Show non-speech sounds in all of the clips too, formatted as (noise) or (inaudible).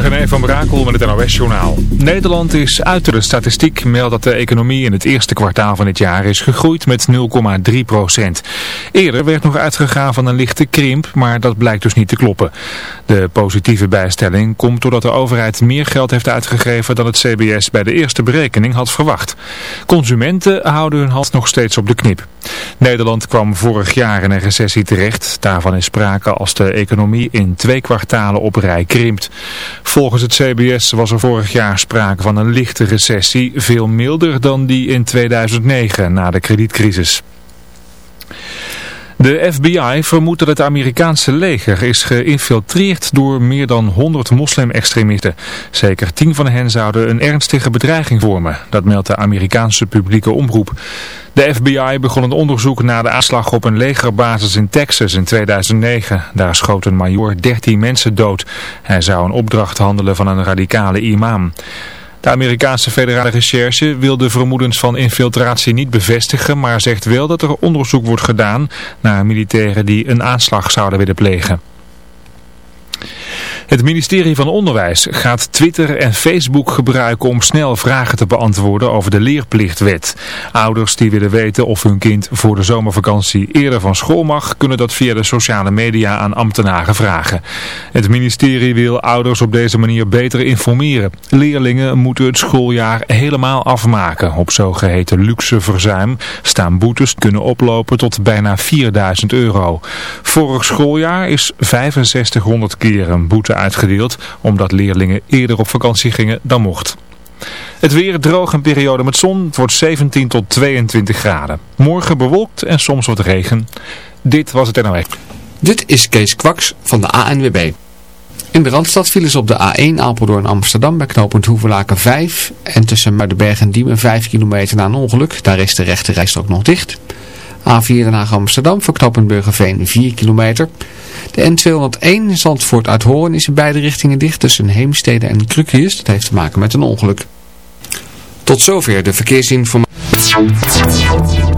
René van Brakel met het NOS-journaal. Nederland is uit de statistiek meldt dat de economie in het eerste kwartaal van dit jaar is gegroeid met 0,3 procent. Eerder werd nog uitgegaan van een lichte krimp, maar dat blijkt dus niet te kloppen. De positieve bijstelling komt doordat de overheid meer geld heeft uitgegeven dan het CBS bij de eerste berekening had verwacht. Consumenten houden hun hand nog steeds op de knip. Nederland kwam vorig jaar in een recessie terecht. Daarvan is sprake als de economie in twee kwartalen op rij krimpt. Volgens het CBS was er vorig jaar sprake van een lichte recessie, veel milder dan die in 2009 na de kredietcrisis. De FBI vermoedt dat het Amerikaanse leger is geïnfiltreerd door meer dan 100 moslim-extremisten. Zeker 10 van hen zouden een ernstige bedreiging vormen, dat meldt de Amerikaanse publieke omroep. De FBI begon een onderzoek naar de aanslag op een legerbasis in Texas in 2009. Daar schoot een major 13 mensen dood. Hij zou een opdracht handelen van een radicale imam. De Amerikaanse federale recherche wil de vermoedens van infiltratie niet bevestigen, maar zegt wel dat er onderzoek wordt gedaan naar militairen die een aanslag zouden willen plegen. Het ministerie van Onderwijs gaat Twitter en Facebook gebruiken om snel vragen te beantwoorden over de leerplichtwet. Ouders die willen weten of hun kind voor de zomervakantie eerder van school mag, kunnen dat via de sociale media aan ambtenaren vragen. Het ministerie wil ouders op deze manier beter informeren. Leerlingen moeten het schooljaar helemaal afmaken. Op zogeheten luxe verzuim staan boetes kunnen oplopen tot bijna 4000 euro. Vorig schooljaar is 6500 keer een boete uitgedeeld omdat leerlingen eerder op vakantie gingen dan mocht. Het weer droog een periode met zon. Het wordt 17 tot 22 graden. Morgen bewolkt en soms wat regen. Dit was het NOS. Dit is Kees Kwaks van de ANWB. In de Randstad vielen ze op de A1 Apeldoorn Amsterdam bij knooppunt Hoevelaken 5. En tussen Muidenberg en Diemen 5 kilometer na een ongeluk. Daar is de rechte rijstrook nog dicht. A4 Den Haag Amsterdam voor knooppunt Burgerveen 4 kilometer. De N201 Zandvoort uit Hoorn is in beide richtingen dicht tussen Heemstede en Krukjes. Dat heeft te maken met een ongeluk. Tot zover de verkeersinformatie.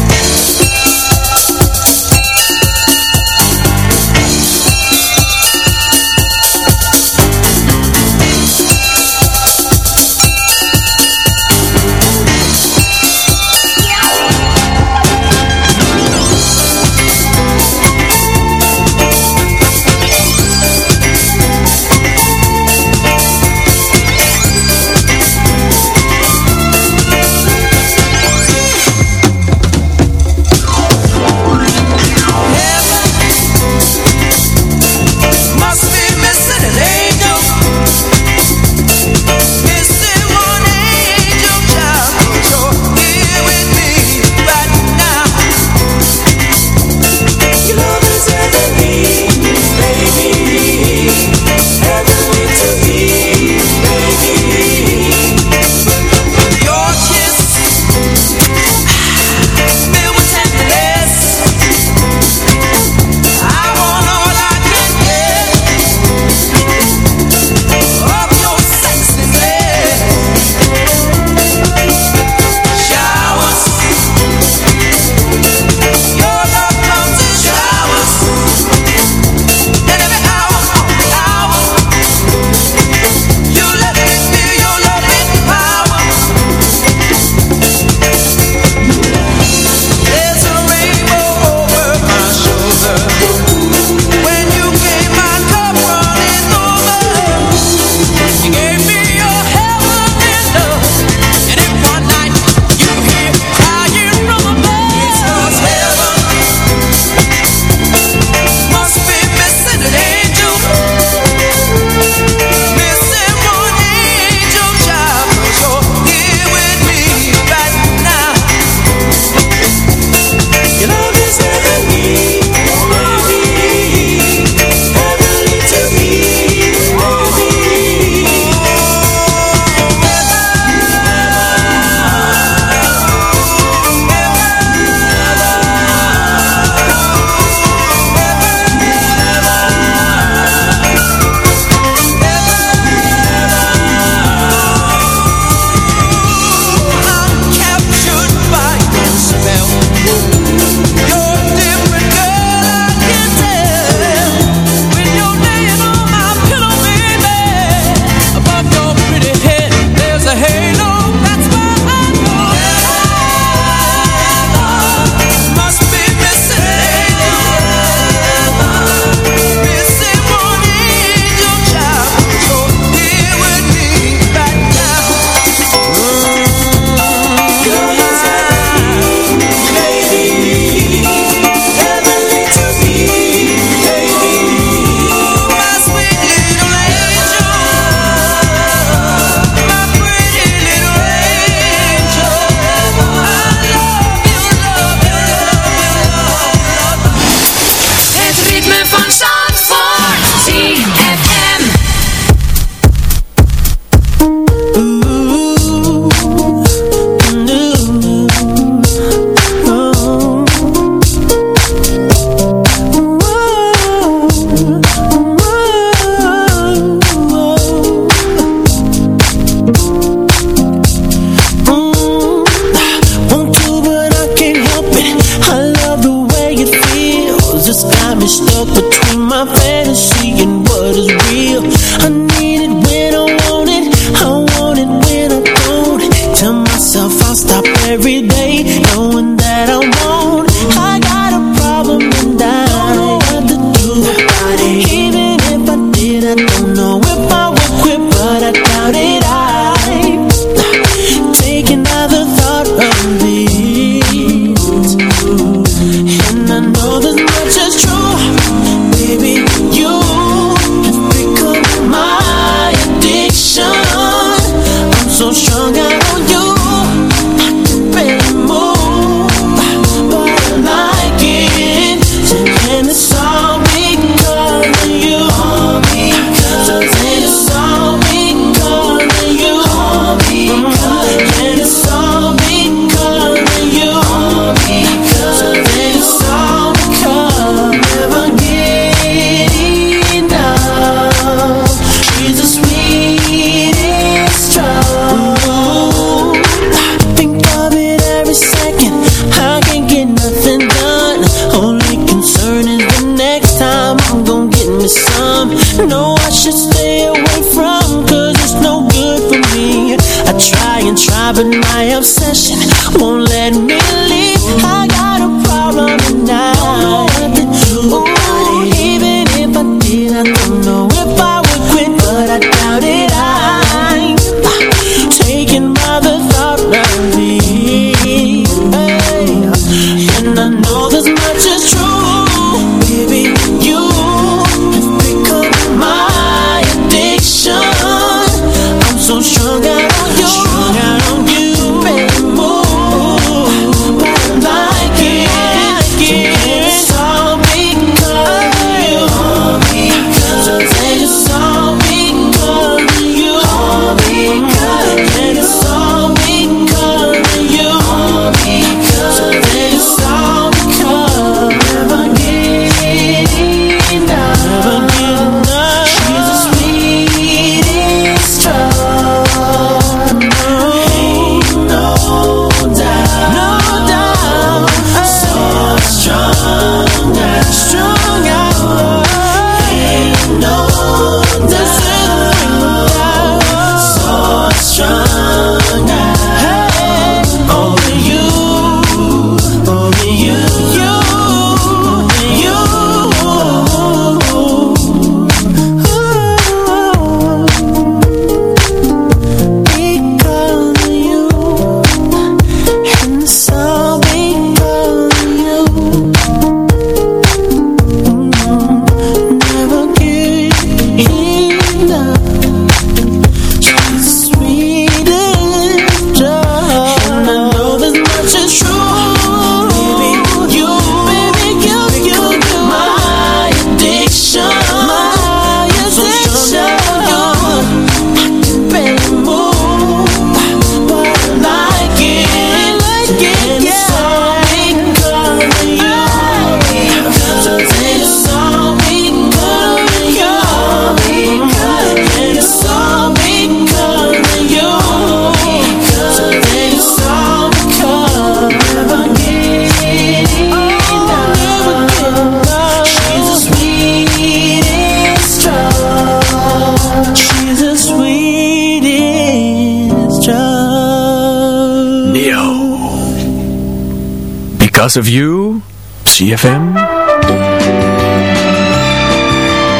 Because of You, CFM.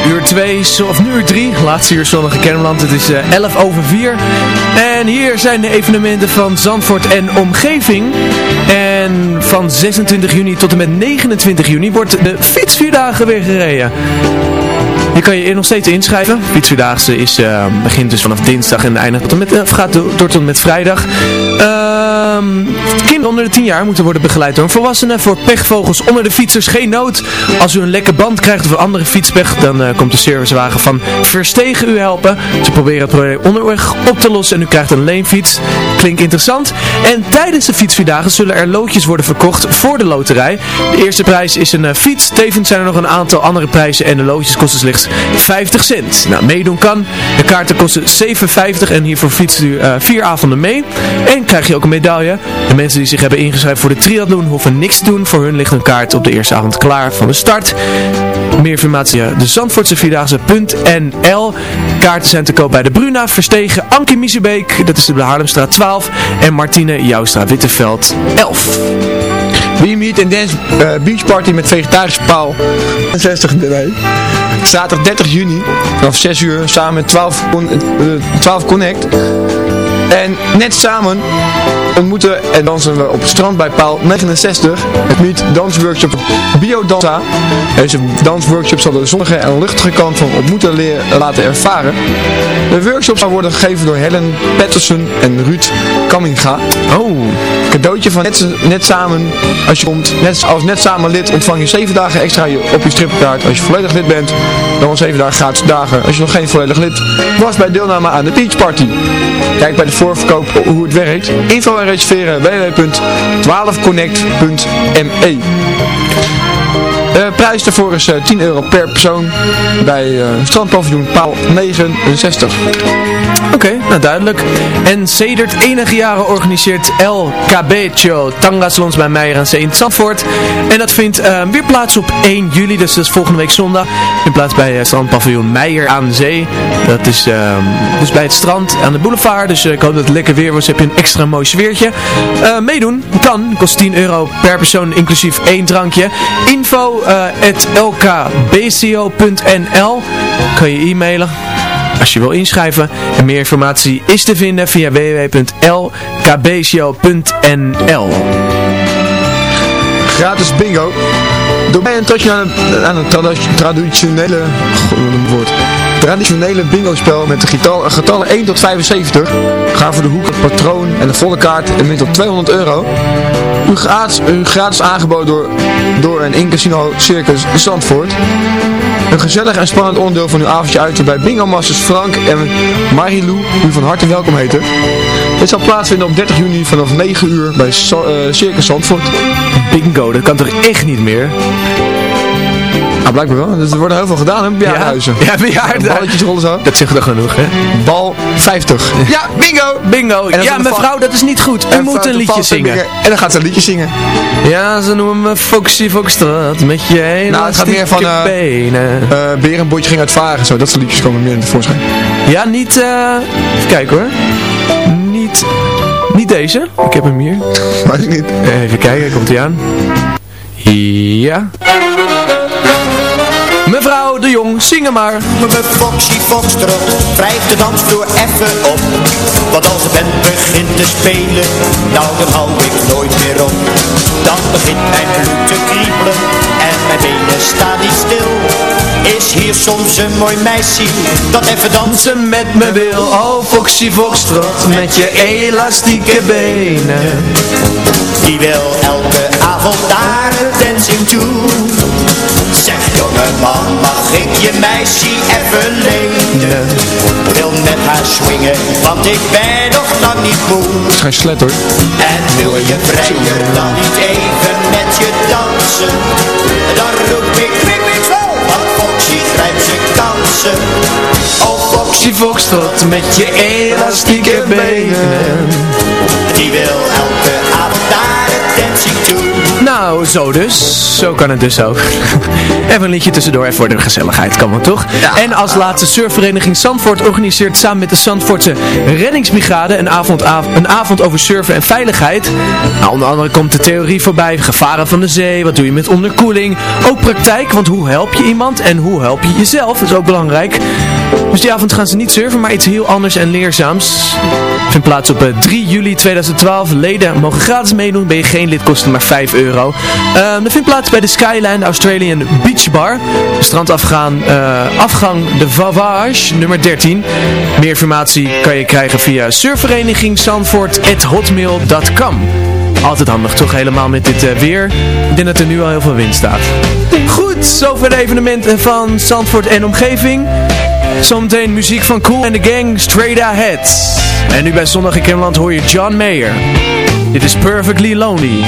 Uur 2, of nu uur 3, laatste uur zonnige Kennemerland. Het is eh, 11 over 4. En hier zijn de evenementen van Zandvoort en omgeving. En van 26 juni tot en met 29 juni wordt de fietsvierdagen weer gereden. Je kan je nog steeds inschrijven. Fietsvierdaagse is, eh, begint dus vanaf dinsdag en eindigt tot en met, of gaat door, tot en met vrijdag. Ehm, kinderen onder de 10 jaar moeten worden begeleid door een volwassene. Voor pechvogels onder de fietsers geen nood. Als u een lekke band krijgt of een andere fietspech, dan eh, komt de servicewagen van Verstegen u helpen. Ze proberen het probleem onderweg op te lossen en u krijgt een leenfiets. Klinkt interessant. En tijdens de fietsvierdagen zullen er loodjes worden verkocht voor de loterij. De eerste prijs is een eh, fiets. Tevens zijn er nog een aantal andere prijzen en de loodjes kosten slechts 50 cent. Nou, meedoen kan. De kaarten kosten 7,50 en hiervoor fietst u eh, vier avonden mee. En krijg je ook een medaille. De mensen die zich hebben ingeschreven voor de triathlon hoeven niks te doen. Voor hun ligt een kaart op de eerste avond klaar van de start. Meer informatie op de Zandvoortse Vierdaagse.nl Kaarten zijn te koop bij de Bruna, Verstegen, Ankie Miezebeek, dat is de Haarlemstraat 12 en Martine Joustra Witteveld 11. We Meet and Dance eh, Beach Party met vegetarische paal. 60 nee. Zaterdag 30 juni vanaf 6 uur samen met 12, con eh, 12 Connect. En net samen ontmoeten en dansen we op het strand bij paal 69. Het Meet dansworkshop Biodanza. Deze dansworkshop zal de zonnige en luchtige kant van ontmoeten leren laten ervaren. De workshop zal worden gegeven door Helen Patterson en Ruud Kamminga. Oh. Cadeautje van net, net samen, als je komt, net, als net samen lid ontvang je 7 dagen extra op je stripkaart. Als je volledig lid bent, dan wel 7 dagen gratis dagen. Als je nog geen volledig lid was bij deelname aan de Beach Party. Kijk bij de voorverkoop hoe het werkt. Info en reserveren www.12connect.me uh, prijs daarvoor is 10 euro per persoon bij uh, strandpaviljoen paal 69. Oké, nou duidelijk. En sedert enige jaren organiseert El Cabecho bij Meijer aan Zee in Zandvoort. En dat vindt uh, weer plaats op 1 juli, dus dat is volgende week zondag. In plaats bij strandpaviljoen Meijer aan Zee. Dat is uh, dus bij het strand aan de boulevard. Dus ik hoop dat het lekker weer wordt. Dus heb je een extra mooi sfeertje. meedoen kan, kost 10 euro per persoon, inclusief één drankje. Info lkbco.nl Kan je e-mailen als je wil inschrijven. En meer informatie is te vinden via www.lkbco.nl Gratis bingo. Door mij een touchje aan een, aan een traditionele... woord traditionele bingo spel met de getal, getallen 1 tot 75. Ga voor de hoek, het patroon en de volle kaart en min tot 200 euro. U gratis, u gratis aangeboden door, door een Incasino Circus Zandvoort. Een gezellig en spannend onderdeel van uw avondje uit bij Bingo Masters Frank en Marilou u van harte welkom heten. Dit zal plaatsvinden op 30 juni vanaf 9 uur bij uh, Circus Zandvoort. Bingo, dat kan toch echt niet meer? Ah, blijkbaar wel. Dus er worden heel veel gedaan, hè? Bejaardenhuizen. Ja, ja bejaarden. Balletjes rollen zo. Dat zegt er genoeg, hè? Bal 50. Ja, bingo! Bingo. Ja, mevrouw, dat is niet goed. U moet een liedje zingen. En dan gaat ze een liedje zingen. Ja, ze noemen me Foxy Foxtrot met je hele Nou, het gaat meer van uh, benen. Uh, Berenbotje ging uitvaren, zo. Dat soort liedjes komen meer in tevoorschijn. Ja, niet... Uh, even kijken hoor. Niet... Niet deze. Ik heb hem hier. Weet ik niet. Even kijken, komt hij aan. Ja. Jong, zing hem maar. Mijn Foxy Foxtrot, wrijf de dansvloer even op. Want als de band begint te spelen, nou dan hou ik nooit meer op. Dan begint mijn bloed te kriebelen en mijn benen staan niet stil. Is hier soms een mooi meisje dat even dansen met me wil? Oh Foxy Foxtrot, met je elastieke benen. Die wil elke avond daar een dancing toe. Zeg jongeman, mag ik je meisje even lenen? Wil met haar swingen, want ik ben nog lang niet moe. Het is geen slet hoor. En wil je vrijer dan niet even met je dansen? Dan roep ik kwik, kwik, zo, want Foxy grijpt zijn kansen. Oh Foxy Foxtrot met je elastieke benen. Die wil elke Nou, zo dus. Zo kan het dus ook. (laughs) even een liedje tussendoor, even voor de gezelligheid, kan wel toch? En als laatste surfvereniging Zandvoort organiseert samen met de Zandvoortse reddingsbrigade een avond, een avond over surfen en veiligheid. Nou, onder andere komt de theorie voorbij, gevaren van de zee, wat doe je met onderkoeling. Ook praktijk, want hoe help je iemand en hoe help je jezelf, dat is ook belangrijk. Dus die avond gaan ze niet surfen, maar iets heel anders en leerzaams. Vindt plaats op 3 juli 2012. Leden mogen gratis meedoen, ben je geen lid, kost maar 5 euro. Um, dat vindt plaats bij de Skyline Australian Beach Bar. Strandafgang uh, afgang de Vavage, nummer 13. Meer informatie kan je krijgen via surfverenigingzandvoort.hotmail.com Altijd handig, toch helemaal met dit uh, weer. Ik denk dat er nu al heel veel wind staat. Goed, zover de evenementen van Zandvoort en omgeving. Zometeen muziek van Cool and the Gang, Straight Ahead. En nu bij Zondag in Kemland hoor je John Mayer. Dit is Perfectly Lonely.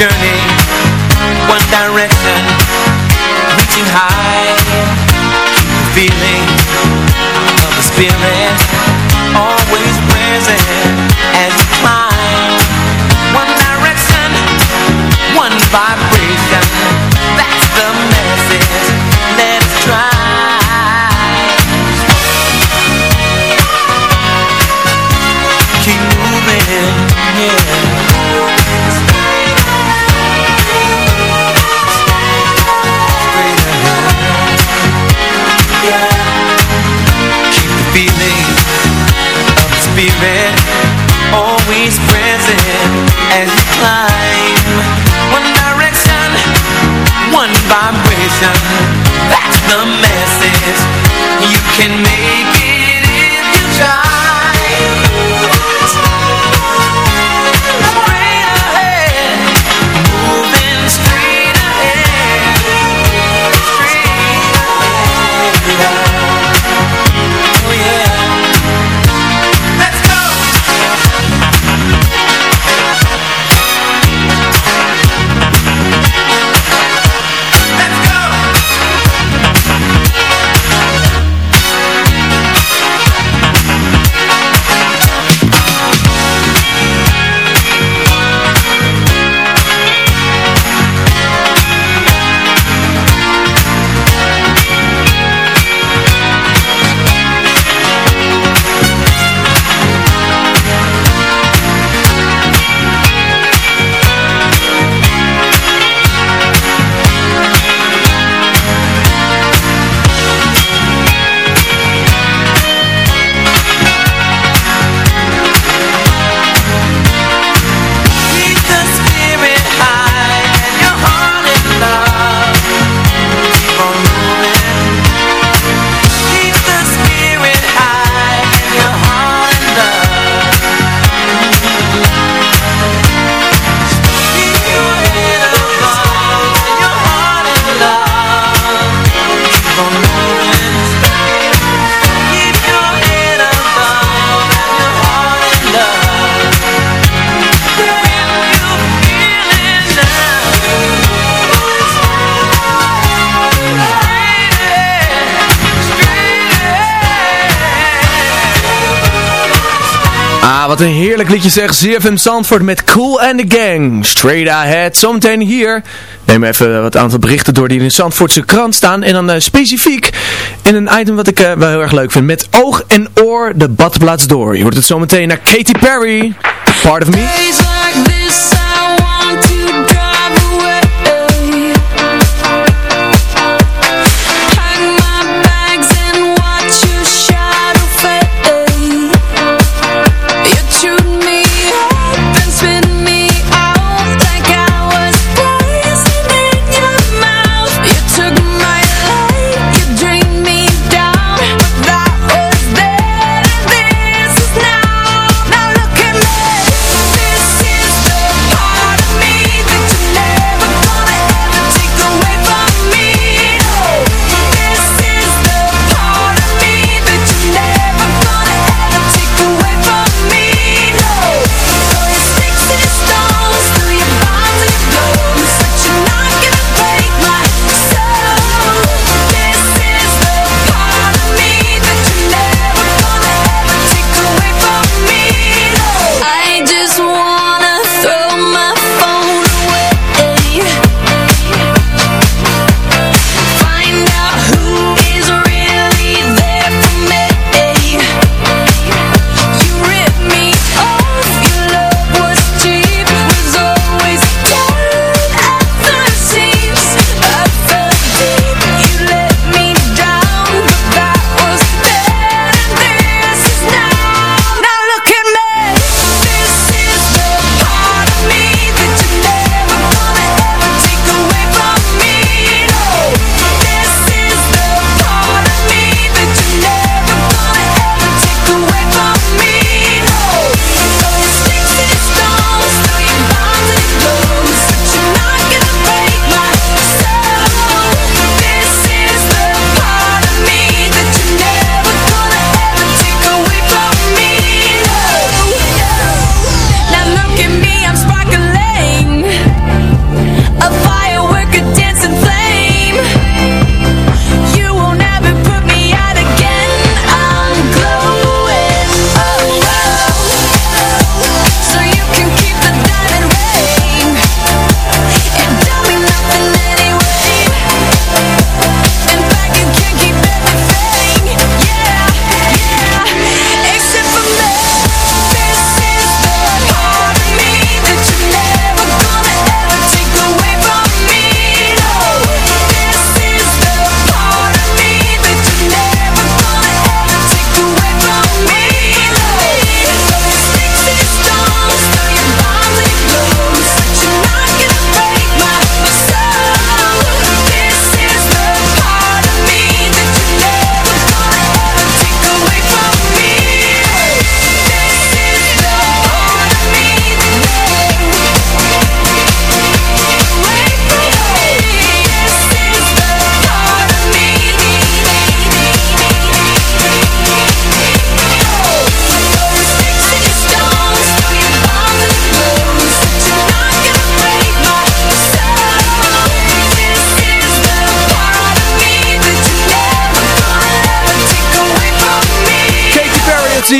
journey One direction Reaching high feeling Of the spirit. Een heerlijk liedje zeg. ZFM Zandvoort met Cool and the Gang. Straight ahead. Zometeen hier. Neem even wat aantal berichten door die in de Zandvoortse krant staan. En dan uh, specifiek in een item wat ik uh, wel heel erg leuk vind. Met oog en oor de badplaats door. Je hoort het zometeen naar Katy Perry. Part of me.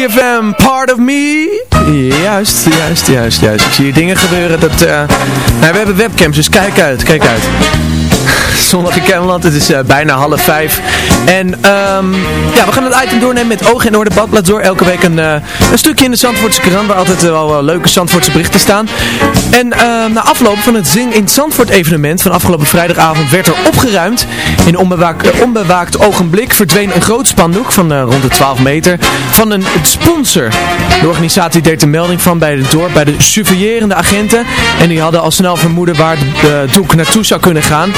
CFM, Part of Me. Juist, juist, juist, juist. Ik zie hier dingen gebeuren dat... eh, nou, we hebben webcams, dus kijk uit, kijk uit. (laughs) Zondag in Cameland, het is eh, bijna half vijf. En ehm, ja, we gaan het item doornemen met oog en oor de badblad door. Elke week een, eh, een stukje in de Zandvoortse krant waar altijd wel leuke Zandvoortse berichten staan. En ehm, na afloop van het Zing in Zandvoort evenement van afgelopen vrijdagavond werd er opgeruimd. In onbewaakt, eh, onbewaakt ogenblik verdween een groot spandoek van rond de 12 meter van een sponsor. De organisatie deed de melding van bij het dorp bij de surveillerende agenten. En die hadden al snel vermoeden waar de doek naartoe zou kunnen gaan.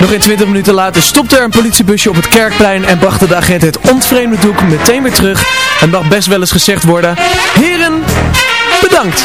Nog in 20 minuten later stopte er een politiebusje op het kerkplein en brachten de agenten het ontvreemde doek meteen weer terug. Het mag best wel eens gezegd worden, heren, bedankt.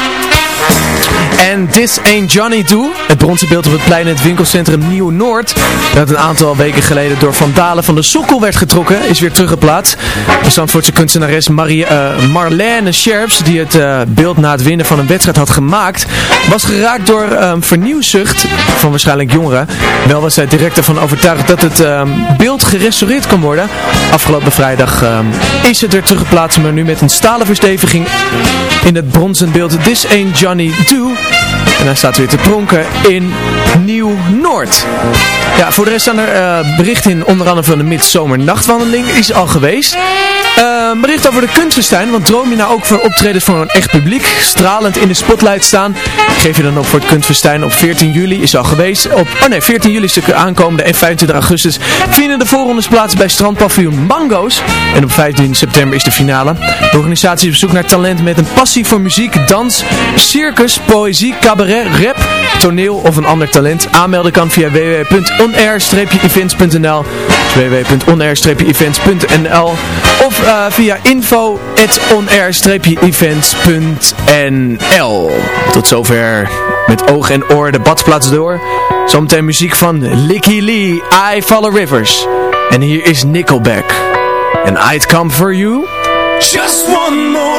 En This Ain't Johnny Do, het bronzen beeld op het plein in het winkelcentrum Nieuw-Noord, dat een aantal weken geleden door vandalen van de sokkel werd getrokken, is weer teruggeplaatst. De Zandvoortse kunstenares Marie, eh, Marlene Scherps, die het eh, beeld na het winnen van een wedstrijd had gemaakt, was geraakt door um, vernieuwzucht van waarschijnlijk jongeren. Wel was zij direct ervan overtuigd dat het ehm, beeld gerestaureerd kan worden. Afgelopen vrijdag ehm, is het weer teruggeplaatst, maar nu met een stalen versteviging in het bronzen beeld This Ain't Johnny Do. En hij staat weer te pronken in Nieuw-Noord. Ja, voor de rest staan er eh, berichten in, onder andere van de Midzomernachtwandeling, is al geweest. Uh, bericht over de kunstfestijn, want droom je nou ook van optredens voor een echt publiek, stralend in de spotlight staan, geef je dan op voor het kunstfestijn op 14 juli, is al geweest. Op, oh nee, 14 juli is de aankomende en 25 augustus vinden de voorrondes plaats bij strandpaviljoen Mango's. En op 15 september is de finale. De organisatie is op zoek naar talent met een passie voor muziek, dans, circus, poëzie, cabaret, rap, toneel of een ander talent. Aanmelden kan via www.onair-events.nl www.onair-events.nl of uh, via info.onair-events.nl Tot zover met oog en oor de badplaats door. Zometeen muziek van Licky Lee, I Follow Rivers. En hier is Nickelback. And I'd Come For You. Just one more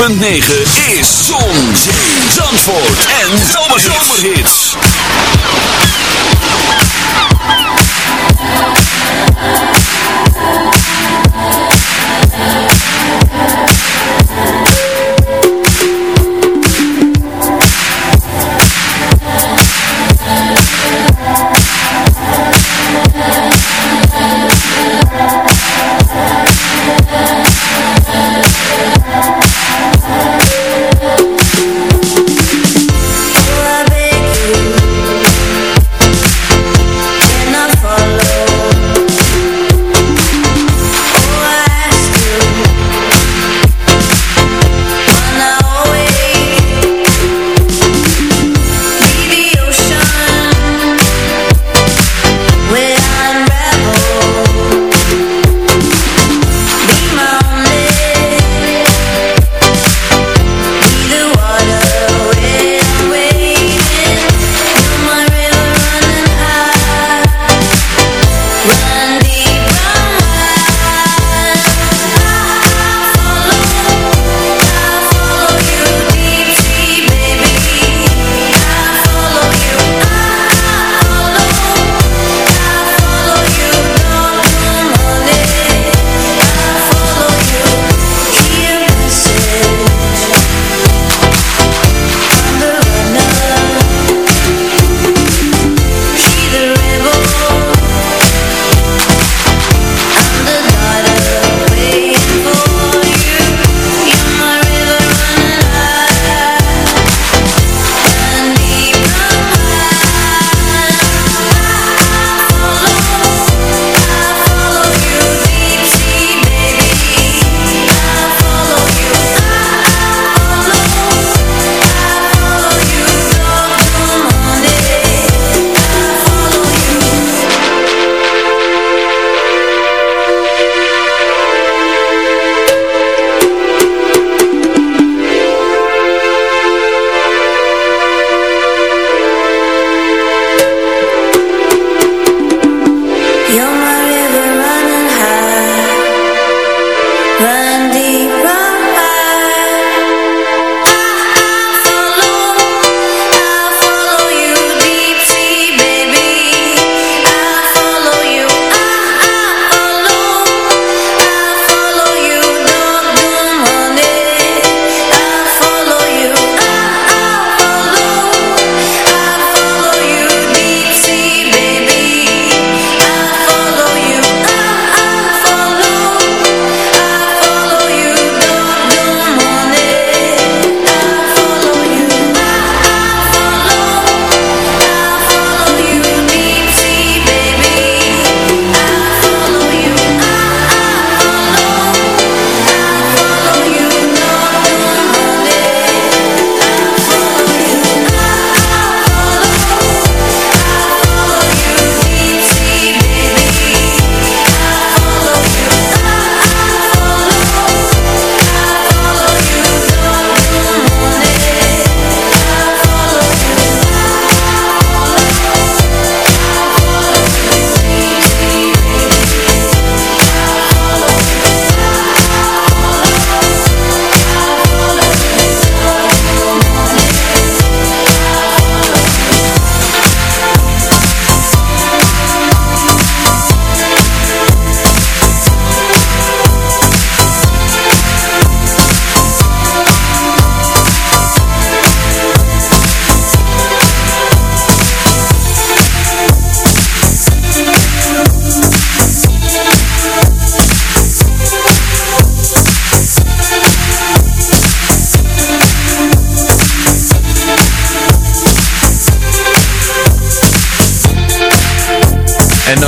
is Zon, Zandvoort en.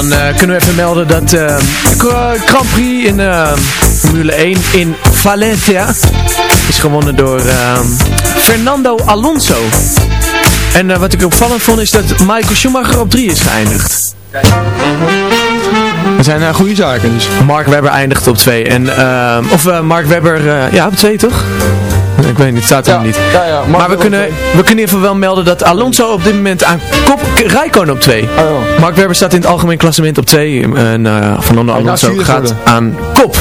Dan eh, kunnen we even melden dat uh, Grand Prix in uh, Formule 1 in Valencia is gewonnen door Fernando Alonso. En wat ik opvallend vond is dat Michael Schumacher op 3 is geëindigd. Dat zijn goede zaken dus. Mark Webber eindigt op 2. En, of Mark Webber, ja op 2 toch? Ik weet niet, het staat er niet. Ja, ja, maar we kunnen, we kunnen even wel melden dat Alonso op dit moment aan kop, Rijkoon op 2. Oh, Mark Webber staat in het algemeen klassement op 2 en uh, Fernando Alonso gaat aan kop.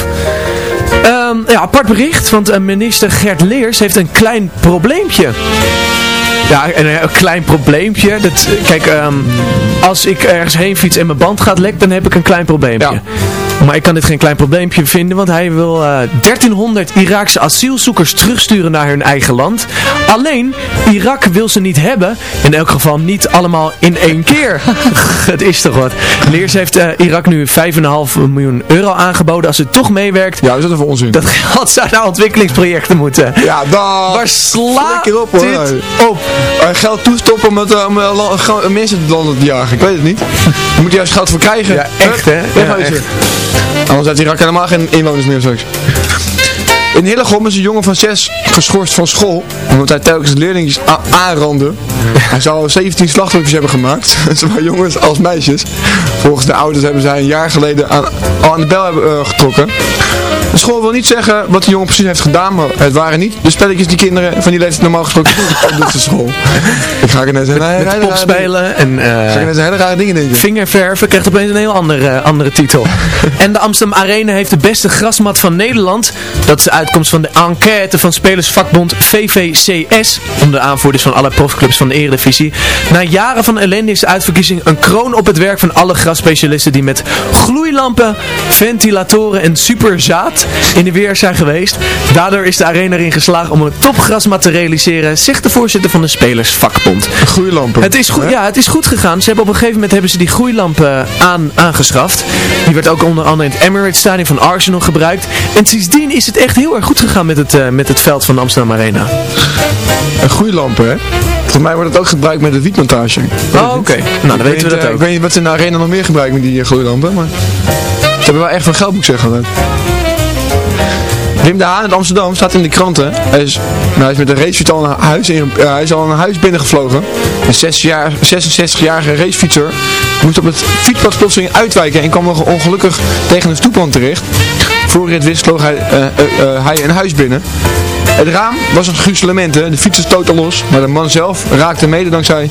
Ehm, ja, apart bericht, want eh, minister Gert Leers heeft een klein probleempje. Ja, een, een klein probleempje. Dat, eh, kijk, ehm, als ik ergens heen fiets en mijn band gaat lek, dan heb ik een klein probleempje. Maar ik kan dit geen klein probleempje vinden, want hij wil eh 1300 Iraakse asielzoekers terugsturen naar hun eigen land. Alleen, Irak wil ze niet hebben. In elk geval niet allemaal in één keer. (laughs) Het is toch wat. Leers heeft eh, Irak nu 5,5 miljoen euro aangeboden als het toch meewerkt. Ja, is dat even onzin? Dat geld zou naar ontwikkelingsprojecten moeten. Ja, daar. Waar slaat op hoor. dit op? Eh, geld toestoppen om, het, eh, eh, mensen het landen te jagen. Ik weet het niet. Je moet juist geld voor krijgen. Ja, echt, hè? Ja, Wegwezen. echt. Anders heeft Irak helemaal geen inwoners meer straks. In Hillegom is een jongen van 6 geschorst van school. Omdat hij telkens leerlingen a- aanrandde. Hij zou 17 slachtoffers hebben gemaakt. (laughs) Zowel jongens als meisjes. Volgens de ouders hebben zij een jaar geleden aan, al aan de bel eh, getrokken. De school wil niet zeggen wat de jongen precies heeft gedaan. Maar het waren niet de spelletjes die kinderen van die leeftijd normaal gesproken doen (laughs) op deze school. Ik ga er net nee, Met pop spelen en Ik ga er eh net hele rare dingen denken. vingerverven krijgt opeens een heel andere, andere titel. (laughs) en de Amsterdam Arena heeft de beste grasmat van Nederland. Dat is de uitkomst van de enquête van spelersvakbond VVCS. Om de aanvoerders van alle profclubs van de Eredivisie. Na jaren van ellende is de uitverkiezing een kroon op het werk van alle grasspecialisten die met gloeilampen, ventilatoren en superzaad in de weer zijn geweest. Daardoor is de arena erin geslaagd om een topgrasmat te realiseren, zegt de voorzitter van de spelersvakbond. Groeilampen. Het is goed, ja, het is goed gegaan. Ze hebben op een gegeven moment hebben ze die groeilampen aan, aangeschaft. Die werd ook onder andere in het Emirates Stadion van Arsenal gebruikt. En sindsdien is het echt heel erg goed gegaan met het, eh, met het veld van de Amsterdam Arena. Een groeilampen, hè? Volgens mij wordt het ook gebruikt met de wietmontage. Oh, oké. Nou, dan weten we dat Ik ook. weet niet wat ze in de arena nog meer gebruiken met die uh, gloeilampen, maar... Ze hebben wel echt van geldboek zeggen. Wim de Haan uit Amsterdam staat in de kranten. Hij is, nou, hij is met een racefiets al een huis, in, eh, hij is al een huis binnengevlogen. Een 60 jaar- 66-jarige racefietser moest op het fietspad plotseling uitwijken en kwam nog ongelukkig tegen een stoepwand terecht. Voor het wist vloog hij, eh, eh, hij een huis binnen. Het raam was een gruzelement, de fiets is totaal los, maar de man zelf raakte mede dankzij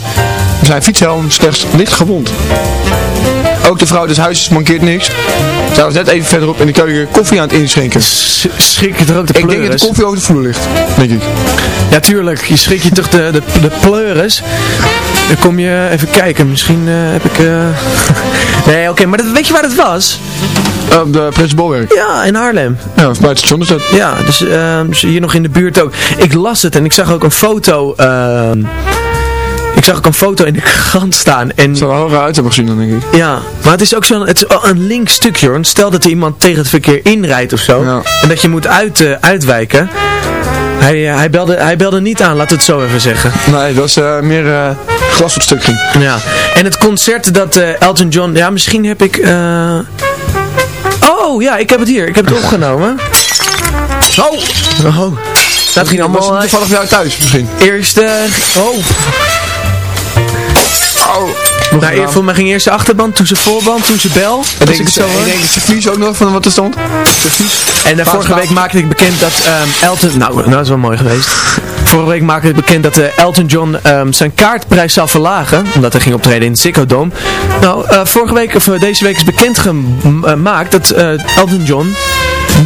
zijn fietshelm slechts licht gewond. Ook de vrouw des huizes mankeert niks. Zij was net even verderop in de keuken koffie aan het inschenken. S- Schrik je er ook de Ik denk dat pleuris? de koffie over de vloer ligt, denk ik. Ja, tuurlijk. Je schrik je toch de, de, de pleuris. Dan kom je even kijken. Misschien eh, heb ik... eh, (laughs) nee, oké. maar dat, weet je waar het was? Uh, de Prins Bolwerk. Ja, in Haarlem. Ja, bij het station is dat. Ja, dus, ehm, dus hier nog in de buurt ook. Ik las het en ik zag ook een foto... ehm, ik zag ook een foto in de krant staan. En zou er raar uit hebben gezien dan, denk ik. Ja, maar het is ook zo'n, het is een link stukje hoor. Stel dat er iemand tegen het verkeer inrijdt of zo. Ja. En dat je moet uit, eh, uitwijken. Hij, eh, hij, belde, hij belde niet aan, laat het zo even zeggen. Nee, dat was meer eh, glas op het stuk ging. Ja. En het concert dat Elton John... Ja, misschien heb ik... Oh, ja, ik heb het hier. Ik heb het opgenomen. Oh! Oh. Dat ging Was allemaal... het eh, toevallig jou thuis misschien? Eerst... oh. Oh. Nou, eer, voor mij ging eerst de achterband, toen ze voorband, toen ze bel. Ik Als denk, ik het zo ik denk het servies ook nog van wat er stond. En uh, vorige week maakte ik bekend dat ehm, Elton... Nou, nou, dat is wel mooi geweest. Vorige week maakte ik bekend dat eh, Elton John ehm, zijn kaartprijs zou verlagen. Omdat hij ging optreden in het Ziggo Dome. Nou, eh, vorige week, of eh, deze week is bekend gemaakt dat Elton John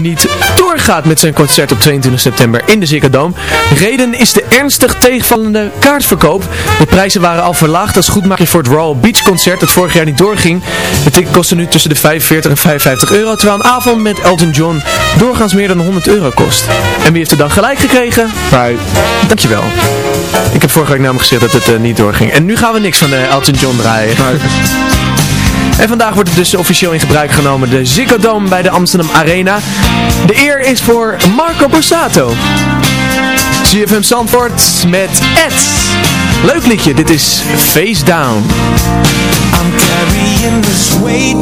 niet doorgaat met zijn concert op 22 september in de Ziggo Dome. Reden is de ernstig tegenvallende kaartverkoop. De prijzen waren al verlaagd als goedmaking voor het Royal Beach concert dat vorig jaar niet doorging. De ticket kostte nu tussen de 45 en 55 euro, terwijl een avond met Elton John doorgaans meer dan 100 euro kost. En wie heeft er dan gelijk gekregen? Wij. Dankjewel. Ik heb vorige week namelijk gezegd dat het eh, niet doorging. En nu gaan we niks van de Elton John draaien. En vandaag wordt het dus officieel in gebruik genomen, de Ziggo Dome bij de Amsterdam Arena. De eer is voor Marco Borsato. GFM Zandvoort met Ed. Leuk liedje, dit is Face Down. I'm carrying this weight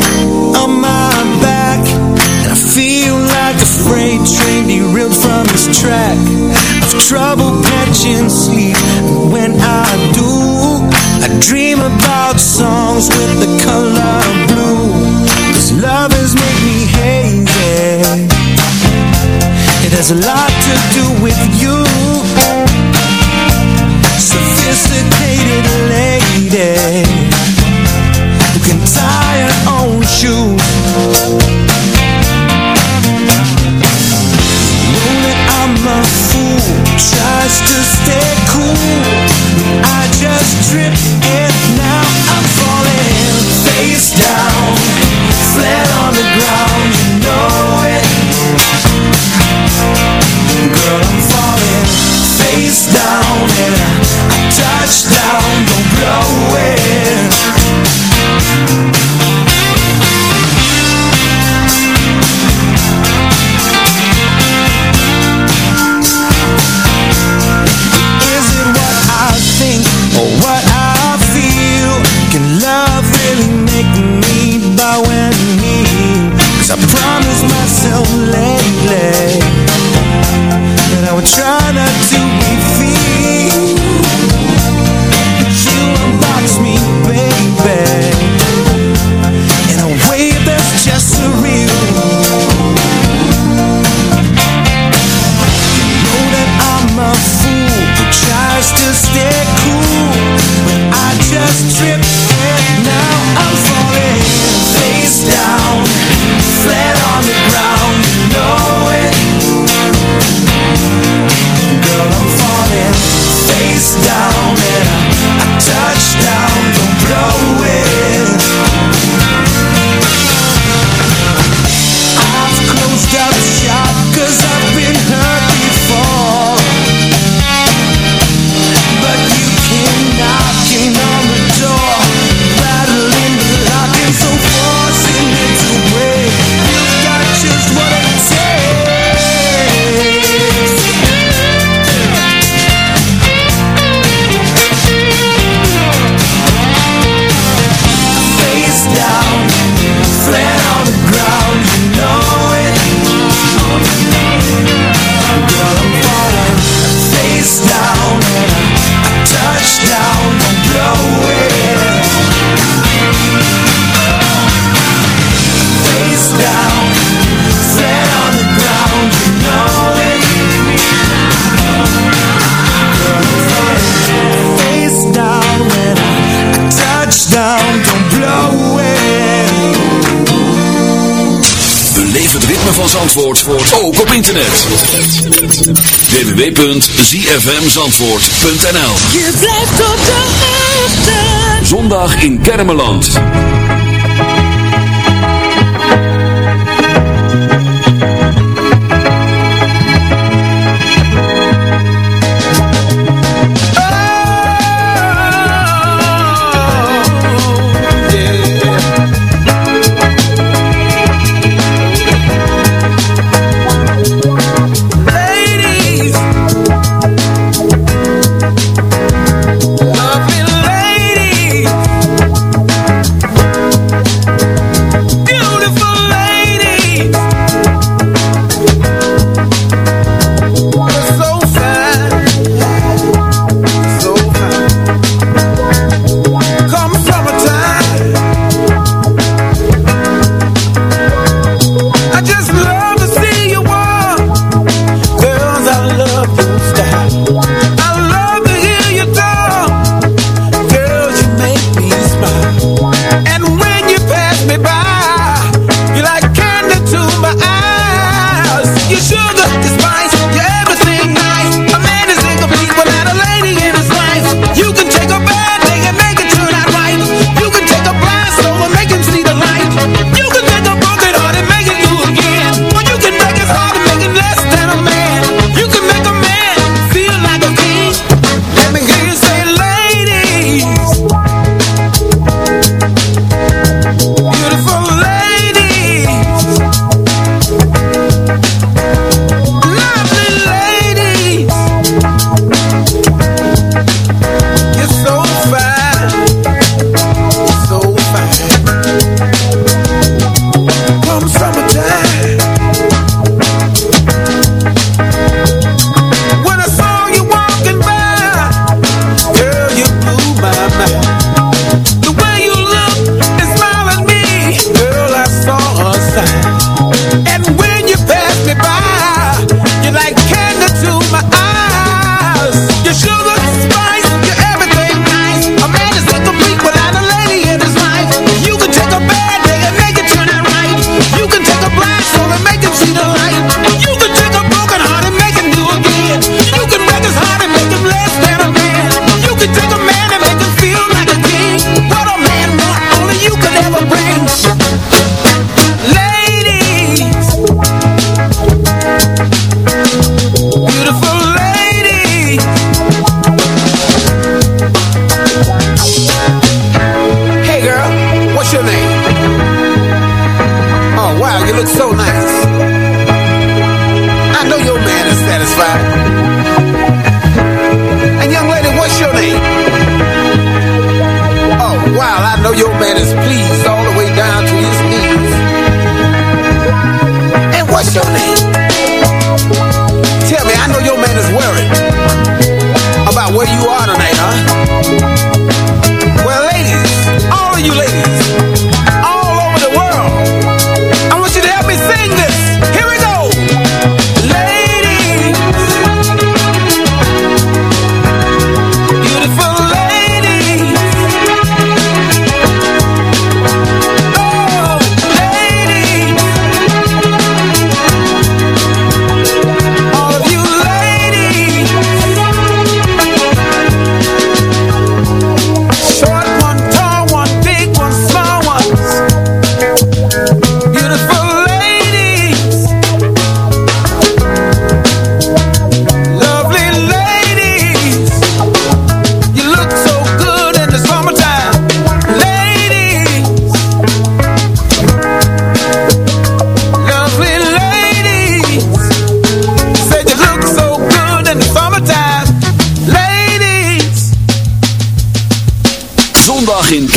on my back I feel like a freight train derailed from its track I've trouble catching sleep when I do I dream about songs with the color blue. Cause lovers make me hazy. Has a lot Zandvoort ook op internet. www.zfmzandvoort.nl Je op de. Zondag in Kermeland.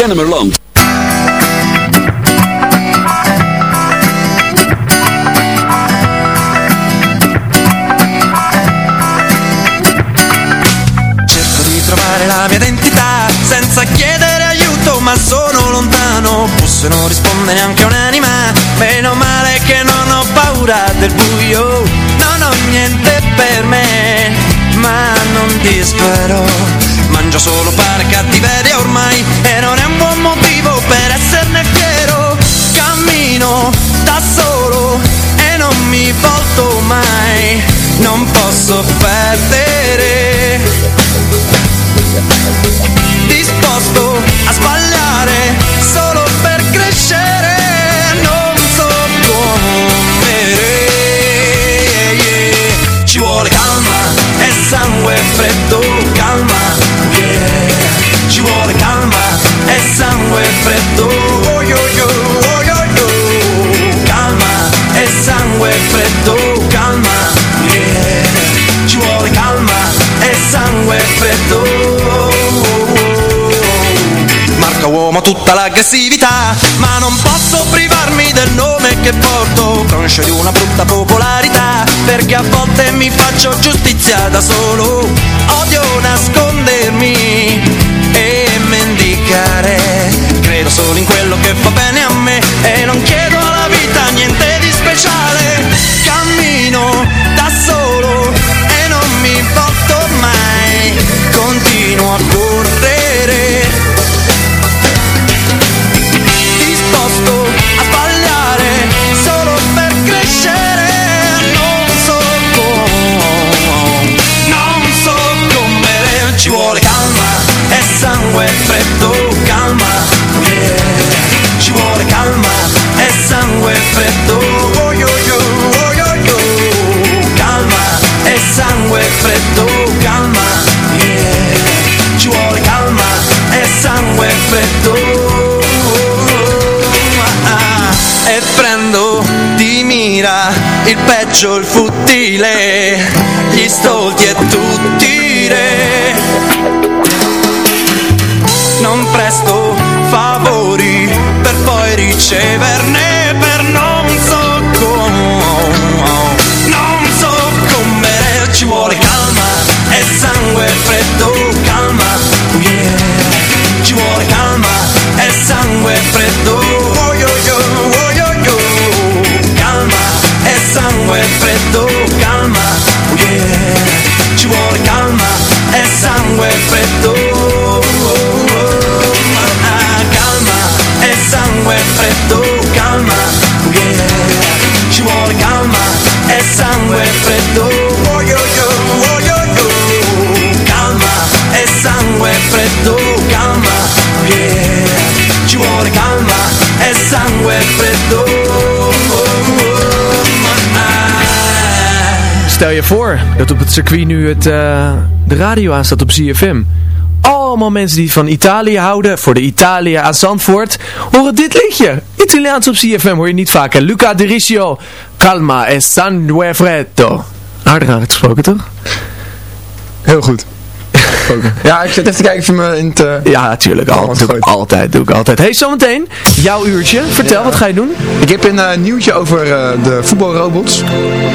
Kennemerland. Cerco di trovare la mia identità senza chiedere aiuto, ma sono lontano. Posso non risponde neanche un'anima. Meno male che non ho paura del buio. Non ho niente per me, ma non dispero. Mangio solo pane cattiveria ormai cammino da solo e non mi volto mai, non posso perdere. Disposto a sbagliare solo per crescere, non so soccombere. Yeah. Ci vuole calma e sangue freddo, calma. Yeah. Ci vuole calma e sangue freddo. Freddo. Marca uomo tutta l'aggressività, ma non posso privarmi del nome che porto, conscio di una brutta popolarità, perché a volte mi faccio giustizia da solo, odio nascondermi e mendicare, credo solo in quello che fa bene a me e non chiedo alla vita niente di speciale, cammino da solo a correre disposto a sbagliare solo per crescere non so come non so come. Ci vuole calma e sangue freddo calma yeah. ci vuole calma e sangue freddo oh yo yo, oh calma e sangue freddo calma il peggio, il futtile, gli stolti e tutti freddo, calma, yeah. ci vuole calma e sangue freddo, ah, calma e sangue freddo, calma, yeah. ci vuole calma e sangue freddo, oh yo yo, oh yo yo, calma e sangue freddo, calma, yeah. ci vuole calma e sangue freddo. Stel je voor dat op het circuit nu het, eh, de radio aanstaat op ZFM. Allemaal mensen die van Italië houden, voor de Italië aan Zandvoort, horen dit liedje. Italiaans op ZFM hoor je niet vaak. Luca De Ricio, Calma e Sangue Freddo. Aardig uitgesproken toch? Heel goed. Ja, ik zit even te kijken of je me in het... eh, Ja, natuurlijk. Al, doe ik altijd, doe ik altijd. Hey, zometeen, jouw uurtje. Vertel, wat ga je doen? Ik heb een eh, nieuwtje over eh, de voetbalrobots.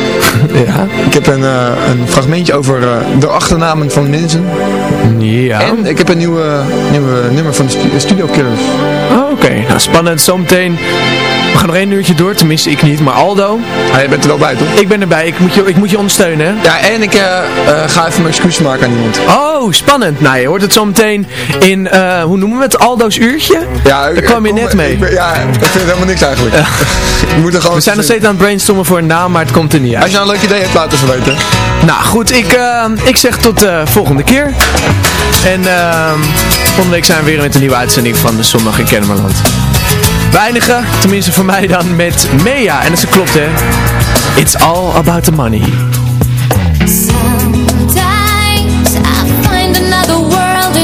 (laughs) ja. Ik heb een, een fragmentje over de achternamen van mensen. Ja. En ik heb een nieuwe, nieuwe nummer van de stu- Studio Killers. Oh, Oké, nou spannend. Zometeen. We gaan nog één uurtje door, tenminste ik niet, maar Aldo. Ah, je bent er wel bij, toch? Ik ben erbij, ik moet je, ik moet je ondersteunen, hè? Ja, en ik eh, eh, ga even mijn excuus maken aan iemand. Oh, spannend. Nou, je hoort het zo meteen in, eh, hoe noemen we het, Aldo's uurtje? Ja, Daar kwam je net mee. ik ben- ja, ik vind helemaal niks eigenlijk. je (laughs) moet er gewoon... We zijn nog steeds aan het brainstormen voor een naam, maar het komt er niet Als uit. je nou een leuk idee hebt, laat het even weten. Nou goed, ik, ik zeg tot de volgende keer. En ehm, volgende week zijn we weer met een nieuwe uitzending van de Zondag in Kennemerland. We eindigen, tenminste voor mij dan, met Mea. En dat klopt hè. It's all about the money. I find another world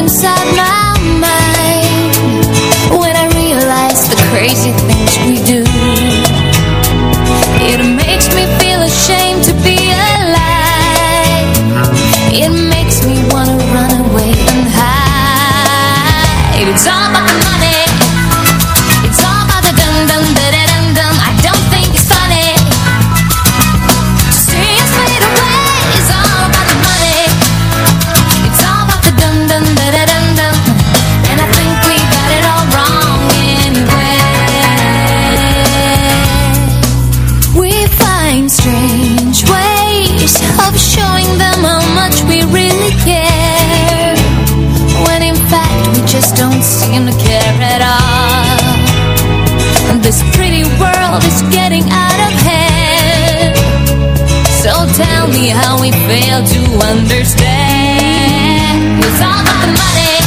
all love is getting out of hand. So tell me how we fail to understand. It's all about the money.